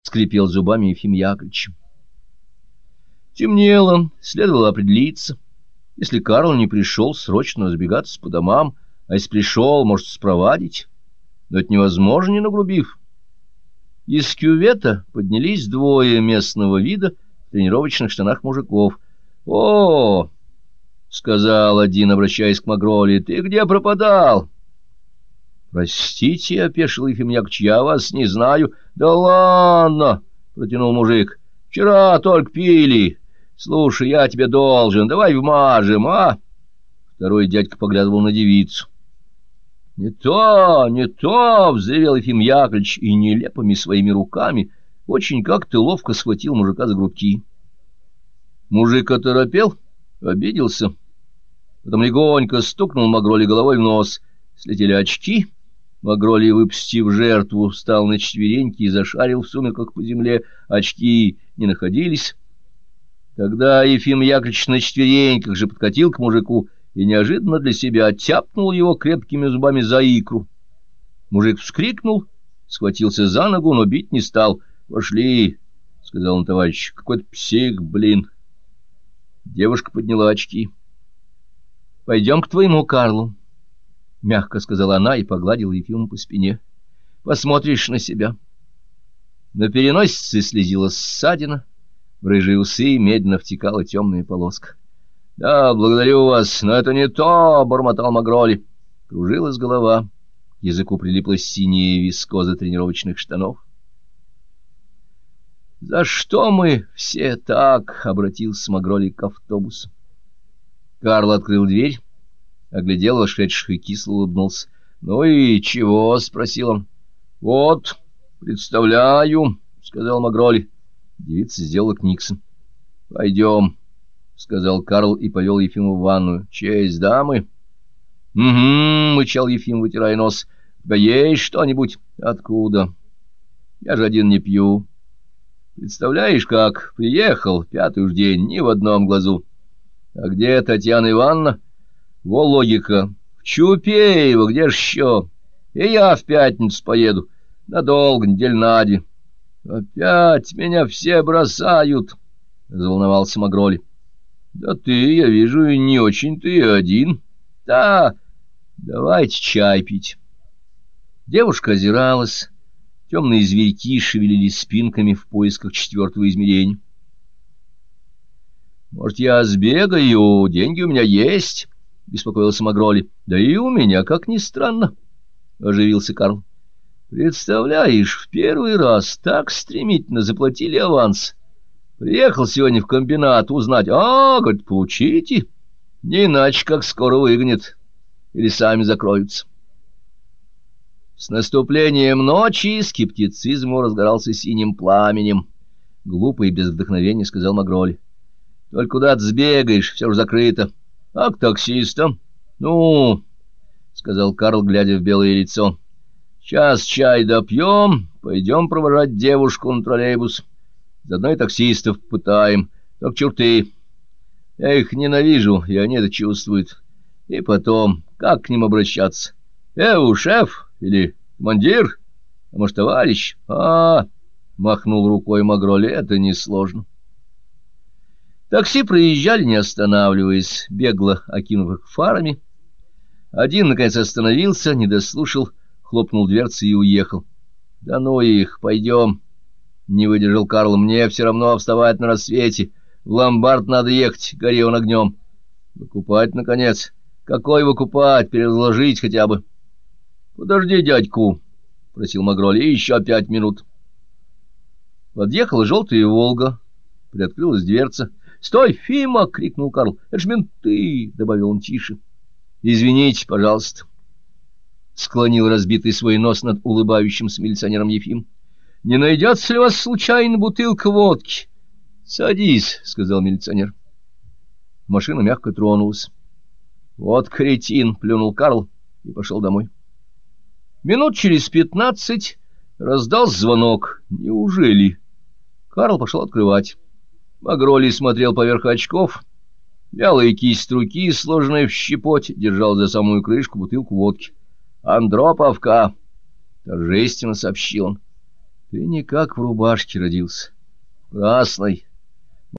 — скрипел зубами Ефим Яковлевич. Темнело, следовало определиться. Если Карл не пришел, срочно разбегаться по домам, а если пришел, может, спровадить. Но это невозможно, не нагрубив. Из кювета поднялись двое местного вида в тренировочных штанах мужиков. «О!» — сказал один, обращаясь к Магроли. «Ты где пропадал?» «Простите, — опешил Ефим Яковлевич, — я вас не знаю». «Да ладно!» — протянул мужик. «Вчера только пили. Слушай, я тебе должен. Давай вмажем, а?» Второй дядька поглядывал на девицу. «Не то, не то!» — взревел Ефим Яковлевич и нелепыми своими руками очень как-то ловко схватил мужика за грудки. Мужик оторопел, обиделся, потом легонько стукнул Магроли головой в нос. Слетели очки — Магроли, выпустив жертву, встал на четвереньки и зашарил в сумерках по земле. Очки не находились. Тогда Ефим Яковлевич на четвереньках же подкатил к мужику и неожиданно для себя тяпнул его крепкими зубами за икру. Мужик вскрикнул, схватился за ногу, но бить не стал. «Пошли», — сказал он товарищ, — «какой-то псих, блин». Девушка подняла очки. «Пойдем к твоему Карлу». — мягко сказала она и погладила Ефима по спине. — Посмотришь на себя. На переносице слезила ссадина, в рыжие усы медленно втекала темная полоска. — Да, благодарю вас, но это не то, — бормотал Магроли. Кружилась голова, языку прилипла синяя вискоза тренировочных штанов. — За что мы все так? — обратился Магроли к автобусу. Карл открыл дверь оглядел вошедших и кисло улыбнулся. — Ну и чего? — спросил он. — Вот, представляю, — сказал Магроли. Девица сделала книксон. — Пойдем, — сказал Карл и повел Ефиму в ванную. — Честь дамы? — Угу, — мычал Ефим, вытирая нос. — Да есть что-нибудь? — Откуда? — Я же один не пью. Представляешь, как приехал, пятый уж день, ни в одном глазу. — А где Татьяна Ивановна? — во логика. В Чупеево, где ж еще? И я в пятницу поеду. Надолго, недель на день. Опять меня все бросают, — заволновался Магроли. Да ты, я вижу, не очень ты один. Да, давайте чай пить. Девушка озиралась. Темные зверьки шевелились спинками в поисках четвертого измерения. Может, я сбегаю, деньги у меня есть беспокоился Магроли. — Да и у меня, как ни странно, — оживился Карл. — Представляешь, в первый раз так стремительно заплатили аванс. Приехал сегодня в комбинат узнать. А, говорит, получите. Не иначе, как скоро выгонят. Или сами закроются. С наступлением ночи скептицизм разгорался синим пламенем. Глупо и без вдохновения сказал Магроли. — Только куда-то сбегаешь, все уже закрыто. — а к таксистам? Ну, — сказал Карл, глядя в белое лицо. — Сейчас чай допьем, пойдем провожать девушку на троллейбус. Заодно и таксистов пытаем. Так черты. Я их ненавижу, и они это чувствуют. И потом, как к ним обращаться? Эу, шеф или командир? А может, товарищ? А, -а, махнул рукой Магроли, это несложно. Такси проезжали, не останавливаясь, бегло окинув их фарами. Один, наконец, остановился, не дослушал, хлопнул дверцы и уехал. — Да ну их, пойдем. Не выдержал Карл. Мне все равно вставать на рассвете. В ломбард надо ехать, гори он огнем. — Выкупать, наконец. Какой выкупать? Переложить хотя бы. — Подожди дядьку, — просил Магроли, — еще пять минут. Подъехала желтая «Волга», приоткрылась дверца. «Стой, Фима!» — крикнул Карл. «Это ж менты!» — добавил он тише. «Извините, пожалуйста!» — склонил разбитый свой нос над улыбающимся милиционером Ефим. «Не найдется ли у вас случайно бутылка водки?» «Садись!» — сказал милиционер. Машина мягко тронулась. «Вот кретин!» — плюнул Карл и пошел домой. Минут через пятнадцать раздался звонок. Неужели? Карл пошел открывать. Магроли смотрел поверх очков. Вялая кисть руки, сложенная в щепоть, держал за самую крышку бутылку водки. «Андроповка!» — торжественно сообщил он. Ты никак в рубашке родился. Красной.